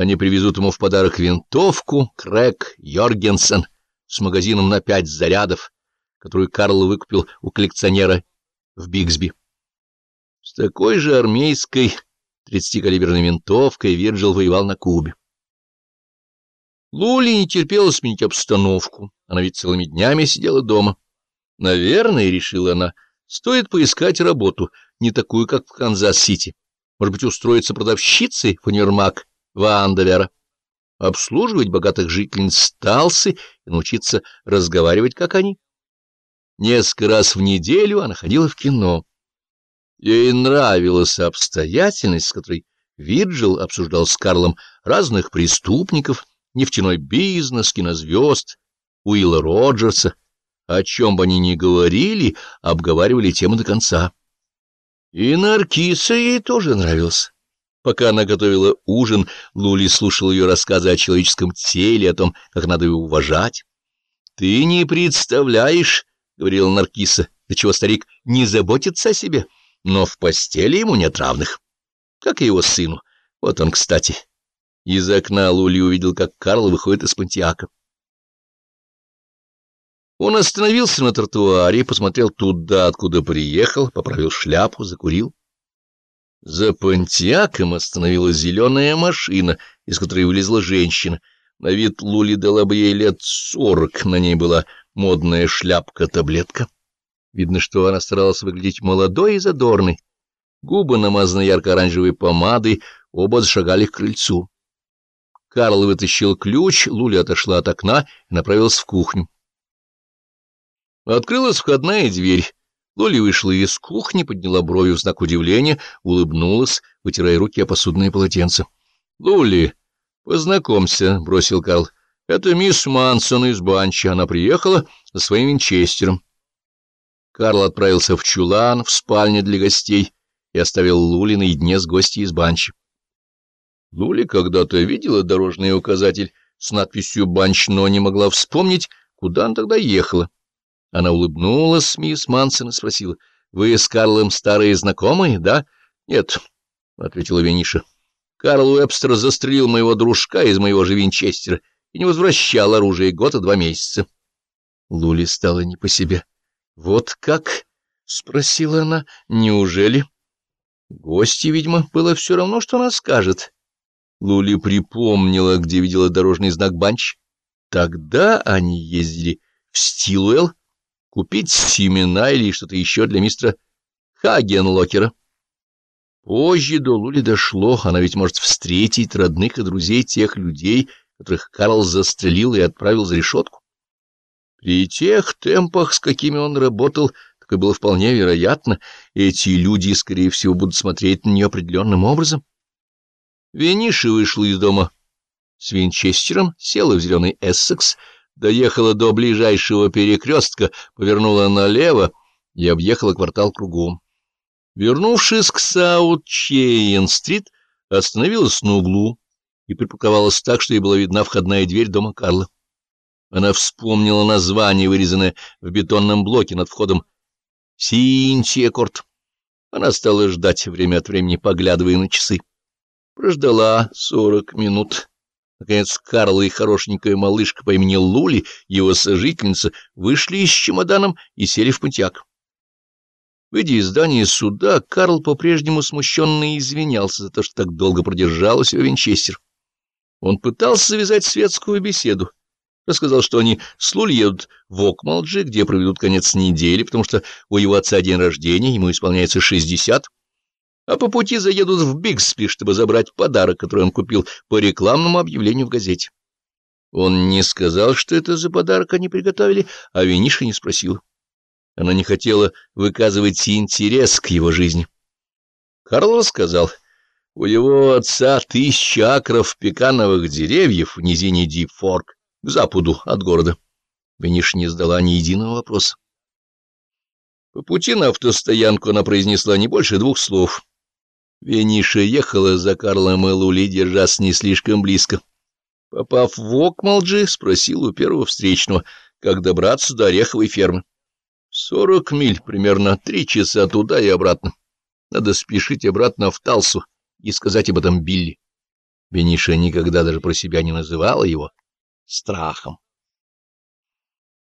Они привезут ему в подарок винтовку Краг-Йоргенсен с магазином на пять зарядов, которую Карл выкупил у коллекционера в Биксби. С такой же армейской 30-калиберной винтовкой Вирджил воевал на Кубе. Лули не терпелось сменить обстановку, она ведь целыми днями сидела дома. Наверное, решила она, стоит поискать работу, не такую, как в Канзас-Сити. Может быть, устроиться продавщицей в универмаг Вандовера, обслуживать богатых жительниц Сталсы и научиться разговаривать, как они. Несколько раз в неделю она ходила в кино. Ей нравилась обстоятельность, с которой Вирджил обсуждал с Карлом разных преступников, нефтяной бизнес, кинозвезд, Уилла Роджерса. О чем бы они ни говорили, обговаривали тему до конца. И Наркиса ей тоже нравилась. Пока она готовила ужин, Лули слушал ее рассказы о человеческом теле, о том, как надо его уважать. — Ты не представляешь, — говорила Наркиса, — до чего старик не заботится о себе, но в постели ему нет равных. Как и его сыну. Вот он, кстати. Из окна Лули увидел, как Карл выходит из Пантиака. Он остановился на тротуаре, посмотрел туда, откуда приехал, поправил шляпу, закурил. За Пантиаком остановилась зеленая машина, из которой вылезла женщина. На вид Лули дала бы ей лет сорок, на ней была модная шляпка-таблетка. Видно, что она старалась выглядеть молодой и задорной. Губы намазаны ярко-оранжевой помадой, оба зашагали к крыльцу. Карл вытащил ключ, Лули отошла от окна и направилась в кухню. Открылась входная дверь. Лоли вышла из кухни, подняла брови в знак удивления, улыбнулась, вытирая руки о посудное полотенце. — Лули, познакомься, — бросил Карл. — Это мисс Мансон из Банчи. Она приехала за своим винчестером. Карл отправился в чулан, в спальню для гостей, и оставил Лули наедине с гостьей из Банчи. Лули когда-то видела дорожный указатель с надписью «Банч», но не могла вспомнить, куда она тогда ехала. Она улыбнулась, мисс Мансон, и спросила, — Вы с Карлом старые знакомые, да? — Нет, — ответила Вениша. — Карл Уэбстер застрелил моего дружка из моего же Винчестера и не возвращал оружие год и два месяца. Лули стала не по себе. — Вот как? — спросила она. — Неужели? Гости, видимо, было все равно, что она скажет. Лули припомнила, где видела дорожный знак Банч. Тогда они ездили в Стилуэлл купить семена или что-то еще для мистера Хагенлокера. Позже до Лули дошло, она ведь может встретить родных и друзей тех людей, которых Карл застрелил и отправил за решетку. При тех темпах, с какими он работал, такое было вполне вероятно, эти люди, скорее всего, будут смотреть на нее определенным образом. Вениша вышла из дома с Винчестером, села в зеленый Эссекс, доехала до ближайшего перекрестка, повернула налево и объехала квартал кругом. Вернувшись к Саут-Чейн-стрит, остановилась на углу и припарковалась так, что ей была видна входная дверь дома Карла. Она вспомнила название, вырезанное в бетонном блоке над входом «Синтия-корт». Она стала ждать, время от времени поглядывая на часы. Прождала сорок минут. Наконец Карл и хорошенькая малышка по имени Лули, его сожительница, вышли с чемоданом и сели в путяк. Выйдя из здания суда, Карл по-прежнему смущенно извинялся за то, что так долго продержал себя Винчестер. Он пытался завязать светскую беседу. Рассказал, что они с Лули едут в Окмалджи, где проведут конец недели, потому что у его отца день рождения, ему исполняется шестьдесят а по пути заедут в Бигспи, чтобы забрать подарок, который он купил по рекламному объявлению в газете. Он не сказал, что это за подарок они приготовили, а Виниша не спросил. Она не хотела выказывать интерес к его жизни. Карл рассказал, у его отца тысяча акров пекановых деревьев в низине Дипфорк, к западу от города. Виниша не задала ни единого вопроса. По пути на автостоянку она произнесла не больше двух слов. Вениша ехала за Карлом и Лули, держась не слишком близко. Попав в Окмалджи, спросил у первого встречного, как добраться до Ореховой фермы. Сорок миль, примерно три часа туда и обратно. Надо спешить обратно в Талсу и сказать об этом Билли. Бениша никогда даже про себя не называла его страхом.